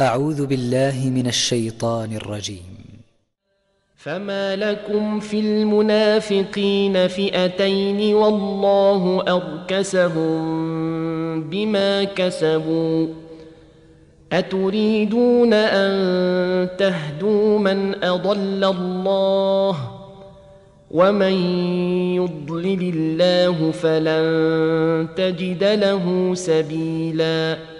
أعوذ بالله من الشيطان الرجيم. فما لكم في المنافقين فئتين والله أركسهم بما كسبوا. أتريدون أن تهدوا من أضل الله؟ ومن يضلل الله فلن تجد له سبيلاً.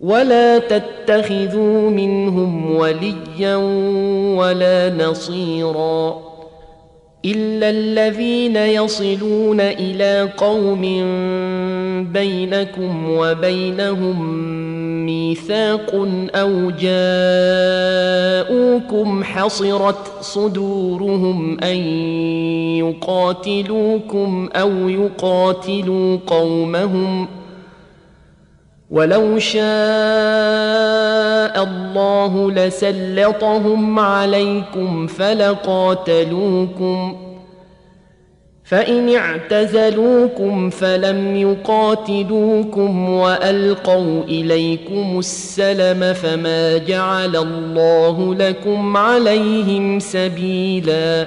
ولا تتخذوا منهم وليا ولا نصيرا الا الذين يصلون إلى قوم بينكم وبينهم ميثاق أو جاءوكم حصرت صدورهم ان يقاتلوكم أو يقاتلوا قومهم ۖ ولو شاء الله لسلطهم عليكم فلقاتلوكم فان اعتزلوكم فلم يقاتلوكم والقوا اليكم السلم فما جعل الله لكم عليهم سبيلا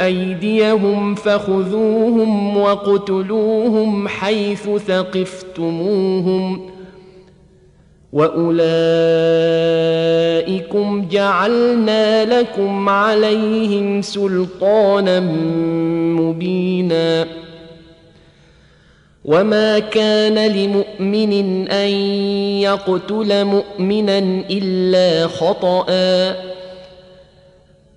أيديهم فخذوهم واقتلوهم حيث ثقفتموهم وأولئكم جعلنا لكم عليهم سلطانا مبينا وما كان لمؤمن أن يقتل مؤمنا إلا خطأ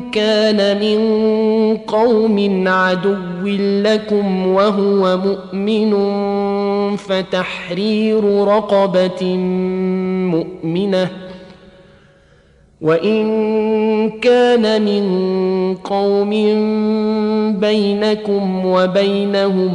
كان من قوم عدو لكم وهو مؤمن فتحرير رقبة مؤمنة. وإن كان من قوم بينكم وبينهم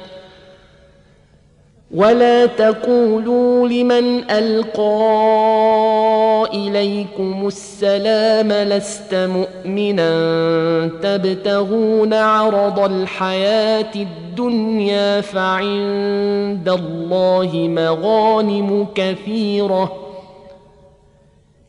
ولا تقولوا لمن القى اليكم السلام لست مؤمنا تبتغون عرض الحياة الدنيا فعند الله مغانم كثيره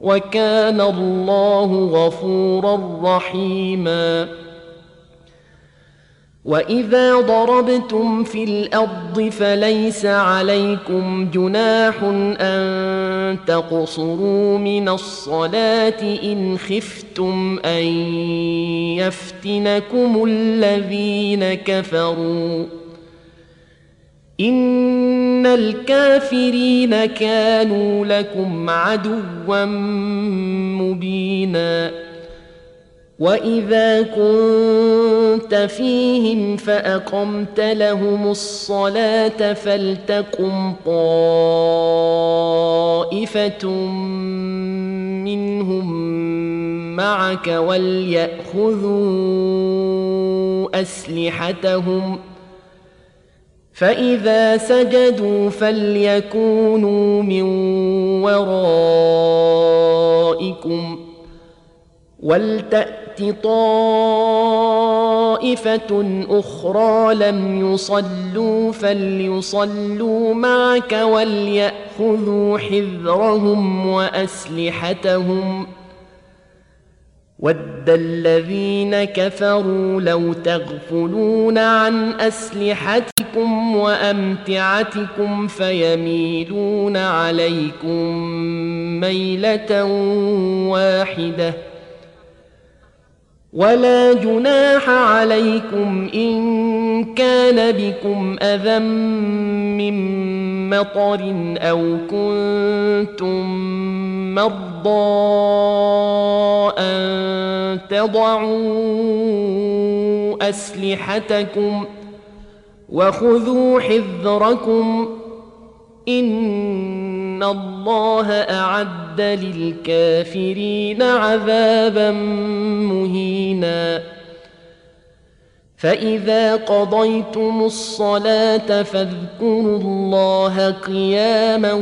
وكان الله غفورا رحيما. وإذا ضربتم في الأرض فليس عليكم جناح أن تقصروا من الصلاة إن خفتم أن يفتنكم الذين كفروا. ان الكافرين كانوا لكم عدوا مبينا واذا كنت فيهم فاقمت لهم الصلاه فلتقم طائفه منهم معك ولياخذوا اسلحتهم فإذا سجدوا فليكونوا من ورائكم ولتأت طائفة أخرى لم يصلوا فليصلوا معك وليأخذوا حذرهم وأسلحتهم ود الذين كفروا لو تغفلون عن أسلحتكم وأمتعتكم فيميلون عليكم ميلة واحدة. ولا جناح عليكم إن كان بكم أذى من مطر أو كنتم مرضى أن تضعوا أسلحتكم وخذوا حذركم إن الله أعد للكافرين عذابا مهيناً. فإذا قضيتم الصلاة فاذكروا الله قياما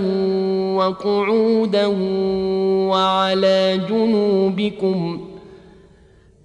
وقعودا وعلى جنوبكم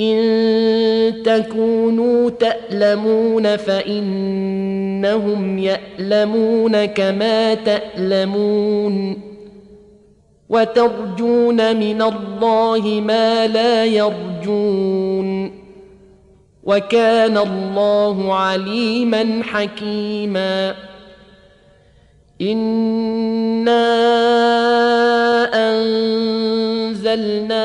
إن تكونوا تألمون فإنهم يألمون كما تألمون وترجون من الله ما لا يرجون وكان الله عليما حكيما إنا أنزلنا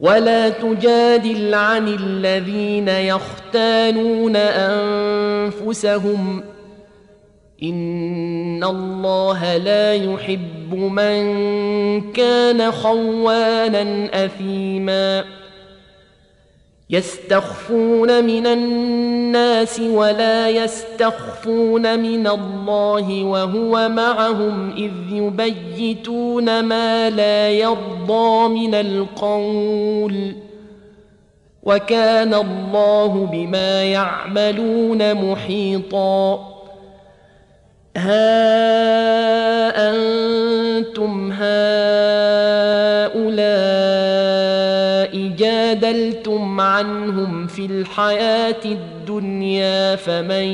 ولا تجادل عن الذين يختانون أنفسهم. إن الله لا يحب من كان خوانا أثيما. يستخفون من الناس ولا يستخفون من الله وهو معهم إذ يبيتون ما لا يرضى من القول وكان الله بما يعملون محيطا ها أنتم هؤلاء جادلتم عنهم في الحياة الدنيا فمن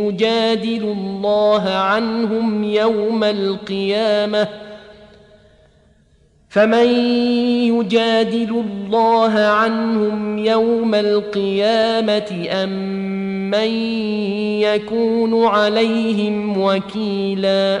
يجادل الله عنهم يوم القيامة فمن يجادل الله عنهم يوم القيامة أم من يكون عليهم وكيلا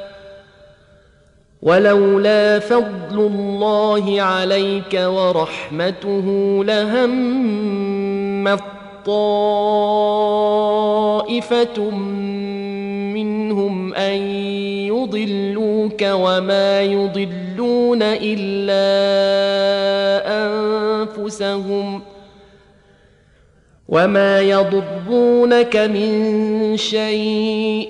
ولولا فضل الله عليك ورحمته لهمت طائفة منهم أن يضلوك وما يضلون إلا أنفسهم وما يضرونك من شيء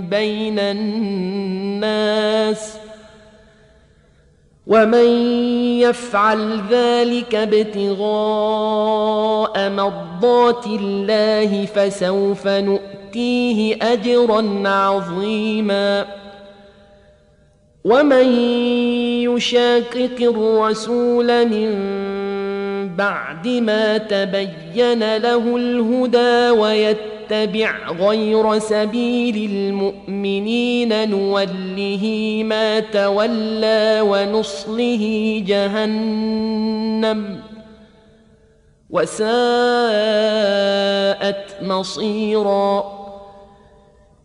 بين الناس ومن يفعل ذلك ابتغاء مرضات الله فسوف نؤتيه أجرا عظيما ومن يشاقق الرسول من بعد ما تبين له الهدى ويتبع غير سبيل المؤمنين نوله ما تولى ونصله جهنم. وساءت مصيرا.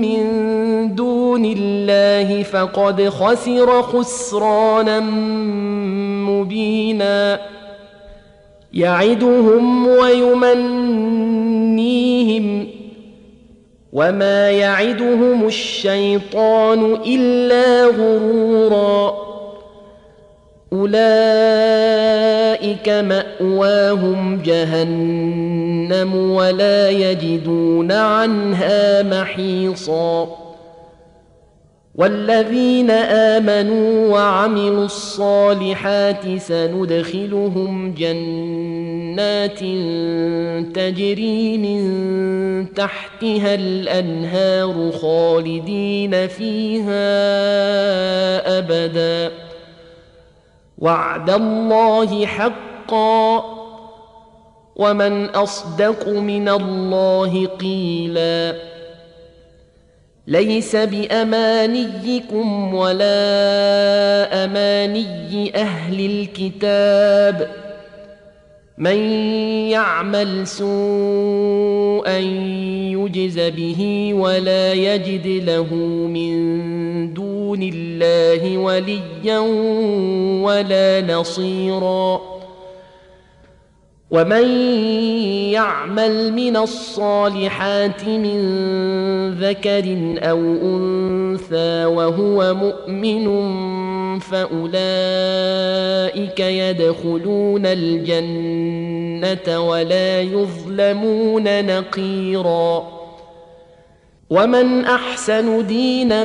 من دون الله فقد خسر خسرانا مبينا. يعدهم ويمنيهم. وما يعدهم الشيطان إلا غرورا. أولئك مأواهم جهنم ولا يجدون عنها محيصا. والذين آمنوا وعملوا الصالحات سندخلهم جنات تجري من تحتها الأنهار خالدين فيها أبدا. وعد الله حقا ومن أصدق من الله قيلا. ليس بأمانيكم ولا أماني أهل الكتاب. من يعمل سوءا يجز به ولا يجد له من دون الله وليا ولا نصيرا. ومن يعمل من الصالحات من ذكر أو أنثى وهو مؤمن فأولئك يدخلون الجنة ولا يظلمون نقيرا. ومن أحسن دينا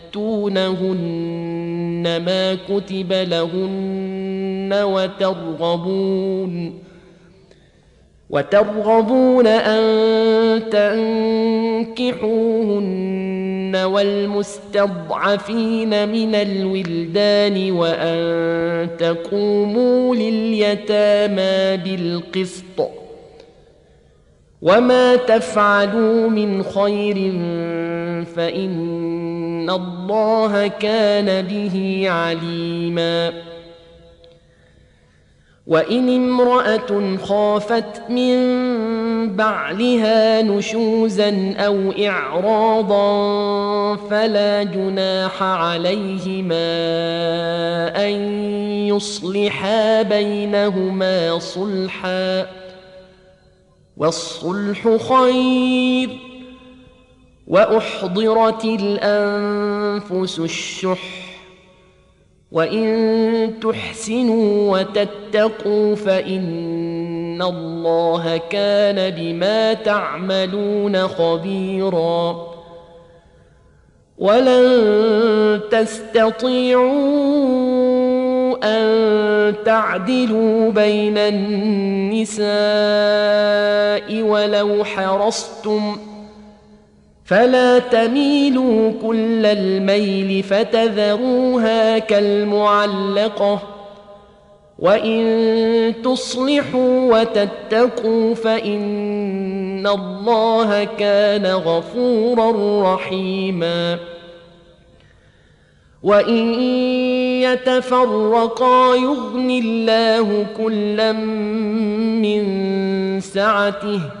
تؤتونهن ما كتب لهن وترغبون وترغبون أن تنكحوهن والمستضعفين من الولدان وأن تقوموا لليتامى بالقسط وما تفعلوا من خير فإن الله كان به عليماً وان امراه خافت من بعلها نشوزا أو اعراضا فلا جناح عليهما ان يصلحا بينهما صلحا والصلح خير وأحضرت الأنفس الشح. وإن تحسنوا وتتقوا فإن الله كان بما تعملون خبيرا. ولن تستطيعوا أن تعدلوا بين النساء ولو حرصتم فلا تميلوا كل الميل فتذروها كالمعلقة وإن تصلحوا وتتقوا فإن الله كان غفورا رحيما وإن يتفرقا يغن الله كلا من سعته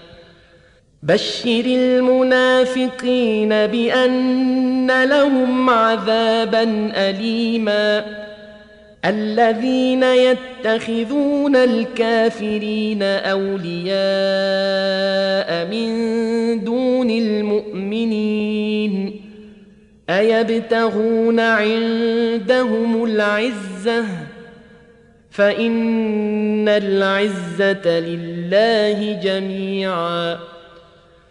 بشر المنافقين بأن لهم عذابا اليما. الذين يتخذون الكافرين أولياء من دون المؤمنين. أيبتغون عندهم العزة؟ فإن العزة لله جميعا.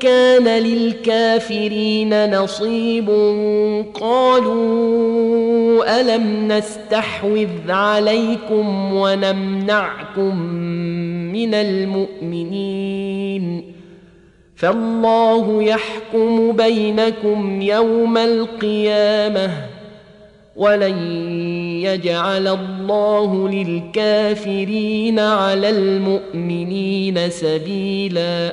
كان للكافرين نصيب. قالوا ألم نستحوذ عليكم ونمنعكم من المؤمنين؟ فالله يحكم بينكم يوم القيامة ولن يجعل الله للكافرين على المؤمنين سبيلا.